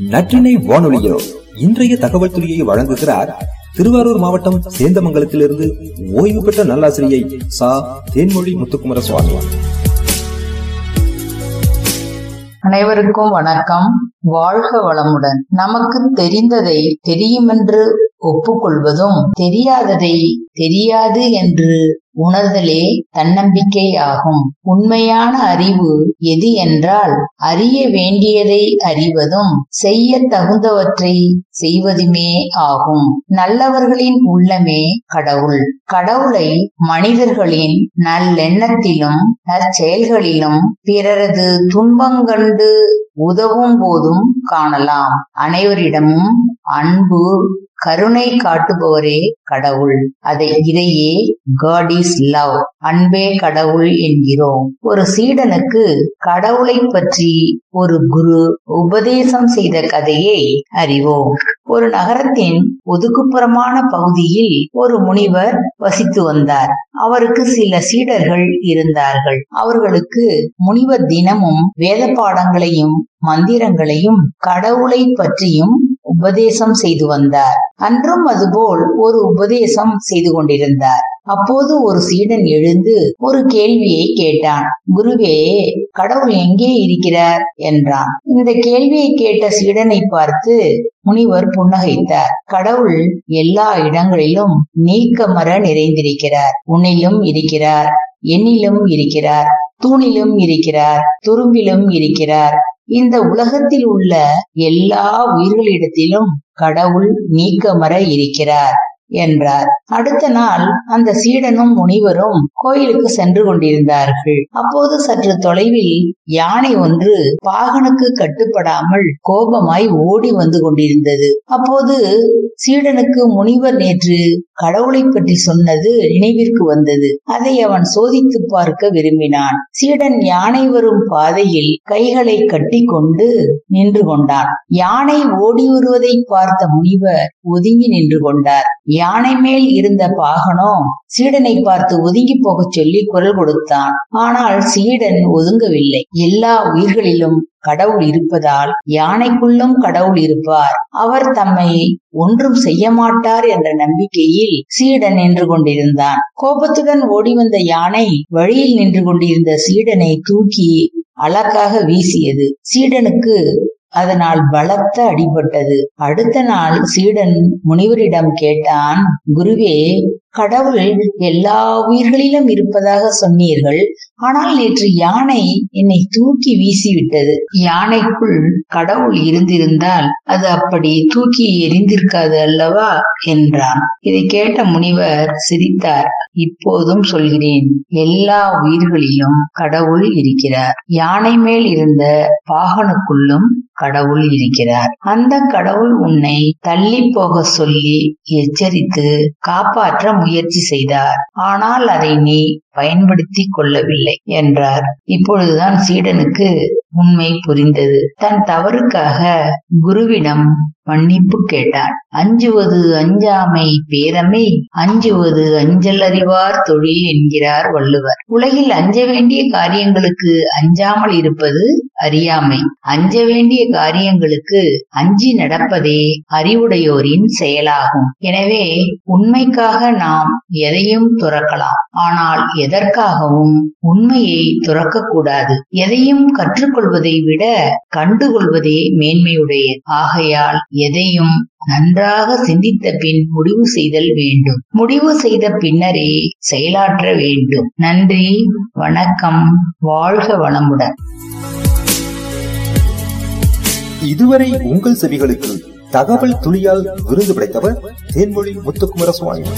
நற்றினை வானொலியோ இன்றைய தகவல் துறையை வழங்குகிறார் திருவாரூர் மாவட்டம் சேந்தமங்கலத்திலிருந்து ஓய்வு பெற்ற நல்லாசிரியை சா. தேன்மொழி முத்துக்குமர சுவாமி அனைவருக்கும் வணக்கம். வாழ்க வளமுடன். நமக்கு தெரிந்ததை தெரியுமென்று ஒப்புக்கொள்வதும் தெரியாததை தெரியாது என்று உணர்தலே தன்னம்பிக்கை ஆகும் உண்மையான அறிவு எது என்றால் அறிய வேண்டியதை அறிவதும் செய்ய தகுந்தவற்றை செய்வதுமே ஆகும். நல்லவர்களின் உள்ளமே கடவுள். கடவுளை மனிதர்களின் நல்லெண்ணத்திலும் நற்செயல்களிலும் பிறரது துன்பங்கண்டு உதவும் போதும் காணலாம். அனைவரிடமும் அன்பு கருணை காட்டுபவரே கடவுள். அதை இதையே காட் இஸ் லவ் அன்பே கடவுள் என்கிறோம். ஒரு சீடனுக்கு கடவுளை பற்றி ஒரு குரு உபதேசம் செய்த கதையை அறிவோம். ஒரு நகரத்தின் ஒதுக்குப்புறமான பகுதியில் ஒரு முனிவர் வசித்து வந்தார். அவருக்கு சில சீடர்கள் இருந்தார்கள். அவர்களுக்கு முனிவர் தினமும் வேத பாடங்களையும் மந்திரங்களையும் கடவுளை பற்றியும் உபதேசம் செய்து வந்தார். அன்றும் அதுபோல் ஒரு உபதேசம் செய்து கொண்டிருந்தார். அப்போது ஒரு சீடன் எழுந்து ஒரு கேள்வியை கேட்டான். குருவே கடவுள் எங்கே இருக்கிறார்? என்றான். இந்த கேள்வியை கேட்ட சீடனை பார்த்து முனிவர் புன்னகைத்தார். கடவுள் எல்லா இடங்களிலும் நீக்கமர நிறைந்திருக்கிறார். உன்னிலும் இருக்கிறார் என்னிலும் இருக்கிறார் தூணிலும் இருக்கிறார் துரும்பிலும் இருக்கிறார் இந்த உலகத்தில் உள்ள எல்லா உயிர்களிடத்திலும் கடவுள் நீக்கமர இருக்கிறார் என்றார். அடுத்த நாள் அந்த சீடனும் முனிவரும் கோயிலுக்கு சென்று கொண்டிருந்தார்கள். அப்போது சற்று தொலைவில் யானை ஒன்று பாகனுக்கு கட்டுப்படாமல் கோபமாய் ஓடி வந்து கொண்டிருந்தது. அப்போது சீடனுக்கு முனிவர் நேற்று கடவுளை பற்றி சொன்னது நினைவிற்கு வந்தது. அதை அவன் சோதித்து பார்க்க விரும்பினான். சீடன் யானை வரும் பாதையில் கைகளை கட்டி கொண்டு நின்று கொண்டான். யானை ஓடி வருவதை பார்த்த முனிவர் ஒதுங்கி நின்று கொண்டார். யானை மேல் இருந்த பாகனோ சீடனை பார்த்து ஒதுங்கி போகச் சொல்லி குரல் கொடுத்தான். ஆனால் சீடன் ஒதுங்கவில்லை. எல்லா உயிர்களிலும் கடவுள் இருப்பதால் யானைக்குள்ளும் கடவுள் இருப்பார். அவர் தம்மை ஒன்றும் செய்ய மாட்டார் என்ற நம்பிக்கையில் சீடன் நின்று கொண்டிருந்தான். கோபத்துடன் ஓடி வந்த யானை வழியில் நின்று கொண்டிருந்த சீடனை தூக்கி அழகாக வீசியது. சீடனுக்கு அதனால் பலத்த அடிபட்டது. அடுத்த நாள் சீடன் முனிவரிடம் கேட்டான் குருவே கடவுள் எல்லா உயிர்களிலும் இருப்பதாக சொன்னீர்கள். ஆனால் நேற்று யானை என்னை தூக்கி வீசிவிட்டது. யானைக்குள் கடவுள் இருந்திருந்தால் அது அப்படி தூக்கி எரிந்திருக்காது அல்லவா? என்றான். இதை கேட்ட முனிவர் சிரித்தார். இப்போதும் சொல்கிறேன் எல்லா உயிர்களிலும் கடவுள் இருக்கிறார். யானை மேல் இருந்த பாகனுக்குள்ளும் கடவுள் இருக்கிறார். அந்த கடவுள் உன்னை தள்ளி போக சொல்லி எச்சரித்து காப்பாற்ற முயற்சி செய்தார். ஆனால் அதை நீ பயன்படுத்தி கொள்ளவில்லை என்றார். இப்பொழுதுதான் சீடனுக்கு உண்மை புரிந்தது. தன் தவறுக்காக குருவிடம் மன்னிப்பு கேட்டான் அஞ்சுவது அஞ்சாமை பேரமை அஞ்சுவது அஞ்சல் அறிவார் தொழில் என்கிறார் வள்ளுவர். உலகில் அஞ்ச வேண்டிய காரியங்களுக்கு அஞ்சாமல் இருப்பது அறியாமை. அஞ்ச வேண்டிய காரியங்களுக்கு அஞ்சி நடப்பதே அறிவுடையோரின் செயலாகும். எனவே உண்மைக்காக நாம் எதையும் துறக்கலாம். ஆனால் எதற்காகவும் உண்மையை துறக்கக்கூடாது. எதையும் கற்றுக்கொள்வதை விட கண்டுகொள்வதே மேன்மையுடைய ஆகையால் எதையும் நன்றாக சிந்தித்த பின் முடிவு செய்தல் வேண்டும். முடிவு செய்த பின்னரே செயலாற்ற வேண்டும். நன்றி வணக்கம் வாழ்க வளமுடன். இதுவரை உங்கள் செவிகளுக்கு தகவல் துளியால் விருது படைத்தவர் தேன்மொழி முத்துக்குமர சுவாமி